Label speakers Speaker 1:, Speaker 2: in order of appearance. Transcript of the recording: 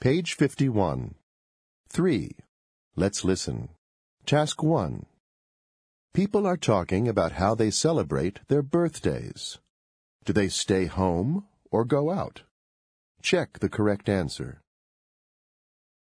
Speaker 1: Page 51. 3. Let's listen. Task 1. People are talking about how they celebrate their birthdays. Do they stay home or go out? Check the correct answer.